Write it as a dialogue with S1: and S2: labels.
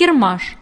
S1: Кермаш